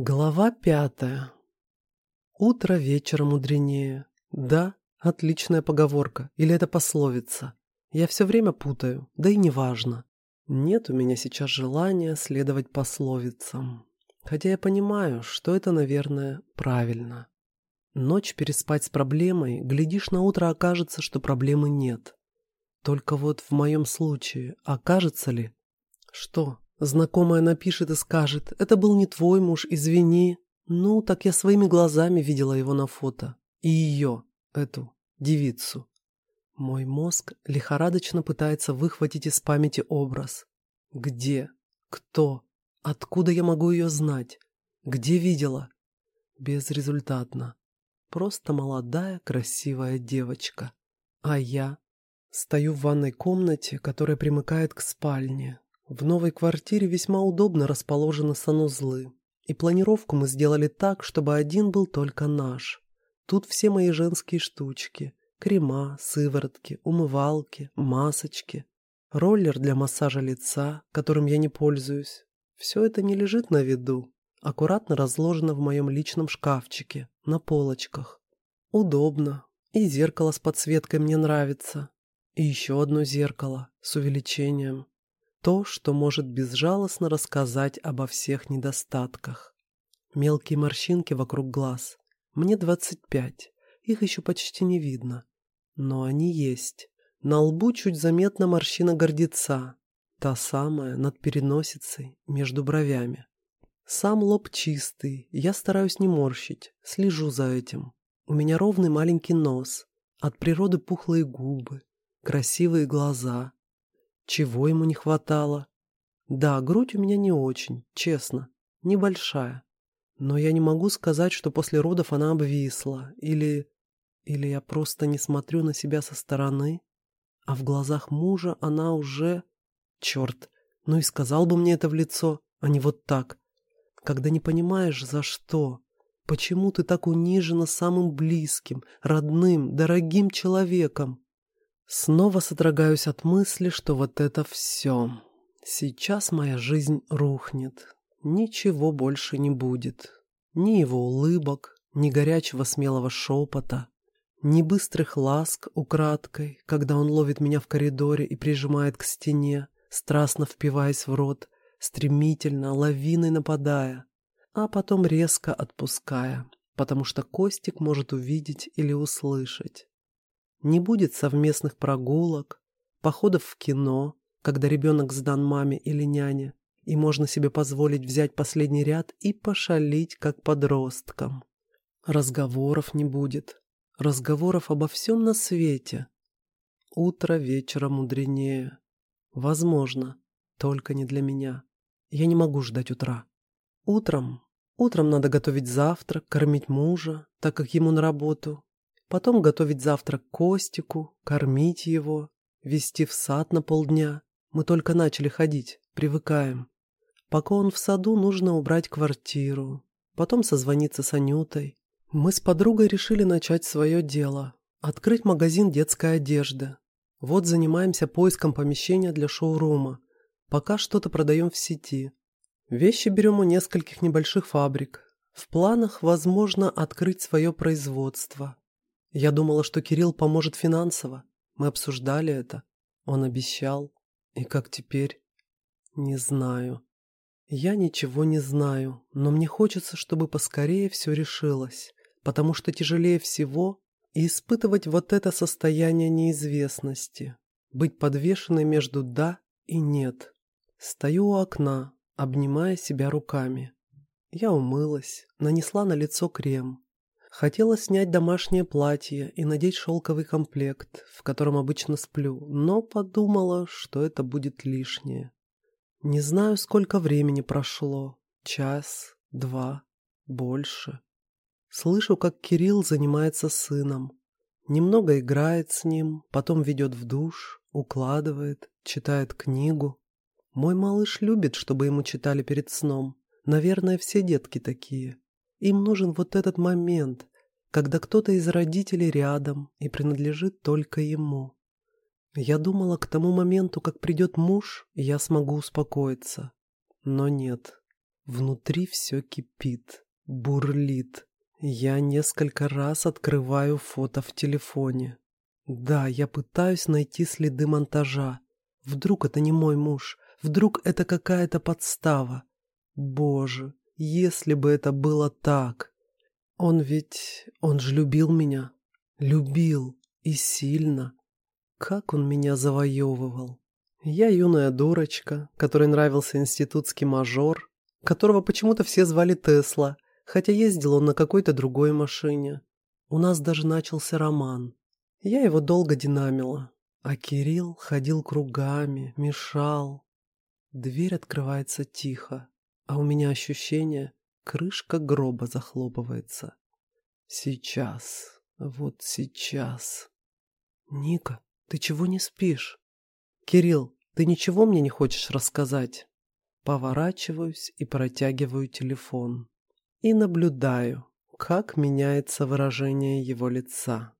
Глава пятая. Утро вечера мудренее. Да, отличная поговорка. Или это пословица. Я все время путаю, да и неважно. Нет у меня сейчас желания следовать пословицам. Хотя я понимаю, что это, наверное, правильно. Ночь переспать с проблемой, глядишь, на утро окажется, что проблемы нет. Только вот в моем случае, окажется ли? Что, Знакомая напишет и скажет, это был не твой муж, извини. Ну, так я своими глазами видела его на фото. И ее, эту, девицу. Мой мозг лихорадочно пытается выхватить из памяти образ. Где? Кто? Откуда я могу ее знать? Где видела? Безрезультатно. Просто молодая, красивая девочка. А я стою в ванной комнате, которая примыкает к спальне, в новой квартире весьма удобно расположены санузлы. И планировку мы сделали так, чтобы один был только наш. Тут все мои женские штучки. Крема, сыворотки, умывалки, масочки. Роллер для массажа лица, которым я не пользуюсь. Все это не лежит на виду. Аккуратно разложено в моем личном шкафчике, на полочках. Удобно. И зеркало с подсветкой мне нравится. И еще одно зеркало с увеличением. То, что может безжалостно рассказать обо всех недостатках. Мелкие морщинки вокруг глаз. Мне 25. Их еще почти не видно. Но они есть. На лбу чуть заметна морщина гордеца. Та самая над переносицей, между бровями. Сам лоб чистый, я стараюсь не морщить, слежу за этим. У меня ровный маленький нос, от природы пухлые губы, красивые глаза, чего ему не хватало? Да, грудь у меня не очень, честно, небольшая. Но я не могу сказать, что после родов она обвисла. Или... Или я просто не смотрю на себя со стороны, а в глазах мужа она уже... Черт, ну и сказал бы мне это в лицо, а не вот так. Когда не понимаешь, за что, почему ты так унижена самым близким, родным, дорогим человеком. Снова содрогаюсь от мысли, что вот это все. Сейчас моя жизнь рухнет. Ничего больше не будет. Ни его улыбок, ни горячего смелого шепота, ни быстрых ласк украдкой, когда он ловит меня в коридоре и прижимает к стене, страстно впиваясь в рот, стремительно, лавиной нападая, а потом резко отпуская, потому что Костик может увидеть или услышать. Не будет совместных прогулок, походов в кино, когда ребенок сдан маме или няне, и можно себе позволить взять последний ряд и пошалить, как подросткам. Разговоров не будет. Разговоров обо всем на свете. Утро вечера мудренее. Возможно, только не для меня. Я не могу ждать утра. Утром, утром надо готовить завтрак, кормить мужа, так как ему на работу, потом готовить завтрак Костику, кормить его, вести в сад на полдня. Мы только начали ходить, привыкаем. Пока он в саду, нужно убрать квартиру, потом созвониться с Анютой. Мы с подругой решили начать свое дело – открыть магазин детской одежды. Вот занимаемся поиском помещения для шоурума. Пока что-то продаем в сети. Вещи берем у нескольких небольших фабрик. В планах, возможно, открыть свое производство. Я думала, что Кирилл поможет финансово. Мы обсуждали это. Он обещал. И как теперь? Не знаю. Я ничего не знаю, но мне хочется, чтобы поскорее все решилось, потому что тяжелее всего испытывать вот это состояние неизвестности, быть подвешенной между «да» и «нет». Стою у окна, обнимая себя руками. Я умылась, нанесла на лицо крем, Хотела снять домашнее платье и надеть шелковый комплект, в котором обычно сплю, но подумала, что это будет лишнее. Не знаю, сколько времени прошло. Час, два, больше. Слышу, как Кирилл занимается сыном. Немного играет с ним, потом ведет в душ, укладывает, читает книгу. Мой малыш любит, чтобы ему читали перед сном. Наверное, все детки такие. Им нужен вот этот момент, когда кто-то из родителей рядом и принадлежит только ему. Я думала, к тому моменту, как придет муж, я смогу успокоиться. Но нет. Внутри все кипит, бурлит. Я несколько раз открываю фото в телефоне. Да, я пытаюсь найти следы монтажа. Вдруг это не мой муж, вдруг это какая-то подстава. Боже, если бы это было так. Он ведь... он же любил меня. Любил. И сильно. Как он меня завоевывал. Я юная дурочка, которой нравился институтский мажор, которого почему-то все звали Тесла, хотя ездил он на какой-то другой машине. У нас даже начался роман. Я его долго динамила, а Кирилл ходил кругами, мешал. Дверь открывается тихо, а у меня ощущение, крышка гроба захлопывается. Сейчас, вот сейчас. Ника, ты чего не спишь? Кирилл, ты ничего мне не хочешь рассказать? Поворачиваюсь и протягиваю телефон. И наблюдаю, как меняется выражение его лица.